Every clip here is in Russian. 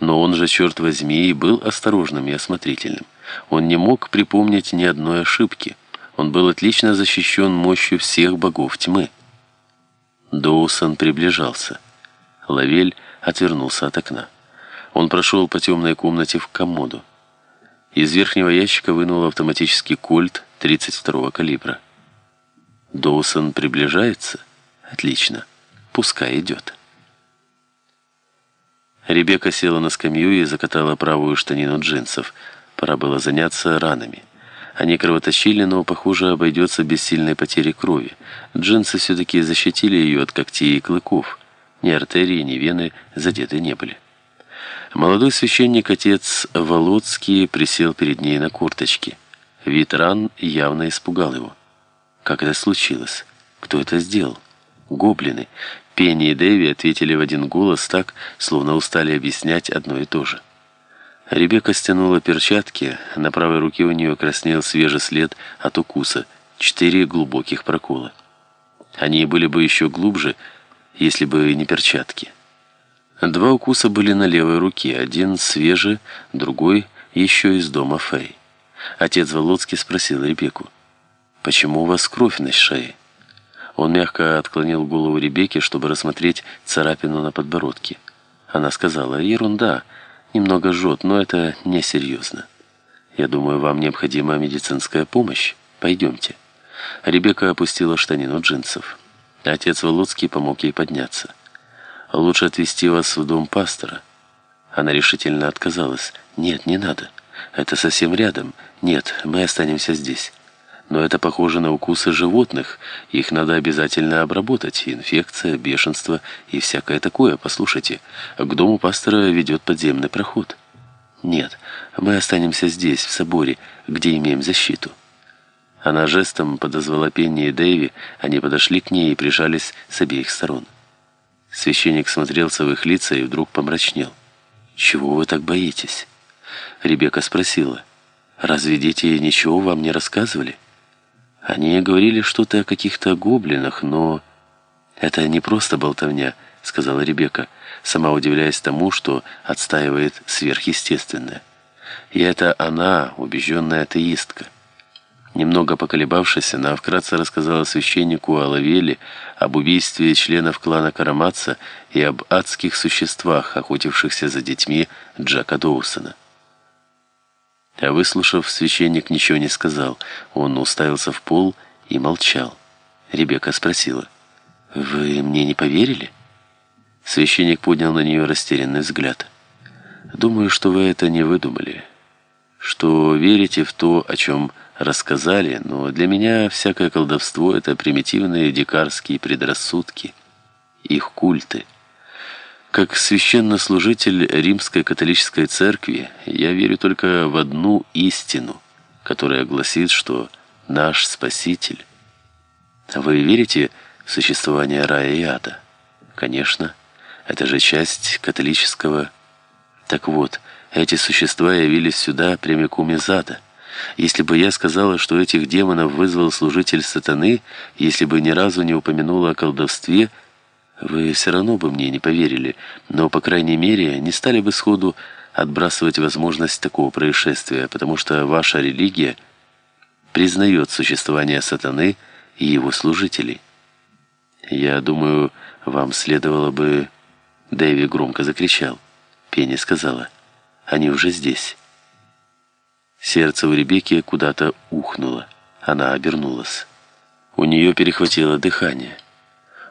Но он же, черт возьми, и был осторожным и осмотрительным. Он не мог припомнить ни одной ошибки. Он был отлично защищен мощью всех богов тьмы. Доусон приближался. Лавель отвернулся от окна. Он прошел по темной комнате в комоду. Из верхнего ящика вынул автоматический кольт 32-го калибра. Доусон приближается? Отлично. Пускай идет. Ребекка села на скамью и закатала правую штанину джинсов. Пора было заняться ранами. Они кровоточили, но, похоже, обойдется без сильной потери крови. Джинсы все-таки защитили ее от когтей и клыков. Ни артерии, ни вены задеты не были. Молодой священник, отец Володский, присел перед ней на курточке. Вид ран явно испугал его. Как это случилось? Кто это сделал? Гоблины. Пенни и Дэви ответили в один голос так, словно устали объяснять одно и то же. Ребекка стянула перчатки, на правой руке у нее краснел свежий след от укуса, четыре глубоких прокола. Они были бы еще глубже, если бы не перчатки. Два укуса были на левой руке, один свежий, другой еще из дома Фэй. Отец Володский спросил Ребекку, «Почему у вас кровь на шее?» Он мягко отклонил голову Ребекки, чтобы рассмотреть царапину на подбородке. Она сказала, ерунда, немного жжет, но это несерьезно. Я думаю, вам необходима медицинская помощь. Пойдемте. Ребекка опустила штанину джинсов. Отец Володский помог ей подняться. Лучше отвезти вас в дом пастора. Она решительно отказалась. Нет, не надо. Это совсем рядом. Нет, мы останемся здесь. Но это похоже на укусы животных. Их надо обязательно обработать. Инфекция, бешенство и всякое такое. Послушайте, к дому пастора ведет подземный проход. Нет, мы останемся здесь, в соборе, где имеем защиту. Она жестом подозвала Пенни и Дэйви. Они подошли к ней и прижались с обеих сторон. Священник смотрелся в их лица и вдруг помрачнел. «Чего вы так боитесь?» Ребекка спросила. «Разве дети ничего вам не рассказывали?» Они говорили что-то о каких-то гоблинах, но... «Это не просто болтовня», — сказала Ребекка, сама удивляясь тому, что отстаивает сверхъестественное. И это она, убежденная атеистка. Немного поколебавшись, она вкратце рассказала священнику о Лавеле, об убийстве членов клана Караматца и об адских существах, охотившихся за детьми Джака Доусона. А выслушав, священник ничего не сказал. Он уставился в пол и молчал. Ребекка спросила, «Вы мне не поверили?» Священник поднял на нее растерянный взгляд. «Думаю, что вы это не выдумали. Что верите в то, о чем рассказали, но для меня всякое колдовство — это примитивные дикарские предрассудки, их культы». Как священнослужитель Римской католической церкви, я верю только в одну истину, которая гласит, что наш Спаситель. Вы верите в существование рая и ада? Конечно, это же часть католического. Так вот, эти существа явились сюда прямиком из ада. Если бы я сказала, что этих демонов вызвал служитель сатаны, если бы ни разу не упомянула о колдовстве – вы все равно бы мне не поверили, но, по крайней мере, не стали бы сходу отбрасывать возможность такого происшествия, потому что ваша религия признает существование сатаны и его служителей. Я думаю, вам следовало бы... Дэви громко закричал. Пенни сказала, они уже здесь. Сердце у Ребекки куда-то ухнуло. Она обернулась. У нее перехватило дыхание.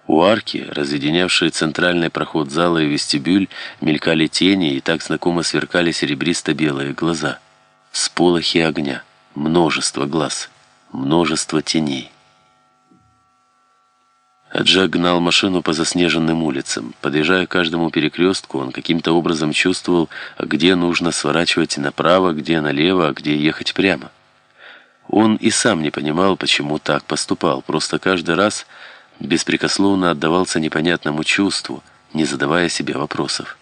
У арки, разъединявшей центральный проход зала и вестибюль, мелькали тени и так знакомо сверкали серебристо-белые глаза. Сполохи огня, множество глаз, множество теней. Джек гнал машину по заснеженным улицам. Подъезжая к каждому перекрестку, он каким-то образом чувствовал, где нужно сворачивать направо, где налево, а где ехать прямо. Он и сам не понимал, почему так поступал, просто каждый раз беспрекословно отдавался непонятному чувству, не задавая себе вопросов.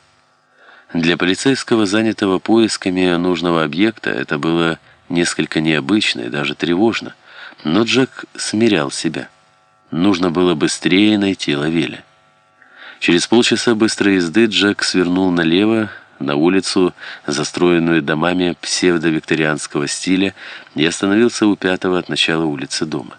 Для полицейского, занятого поисками нужного объекта, это было несколько необычно и даже тревожно, но Джек смирял себя. Нужно было быстрее найти Лавеля. Через полчаса быстрой езды Джек свернул налево на улицу, застроенную домами псевдовикторианского стиля, и остановился у пятого от начала улицы дома.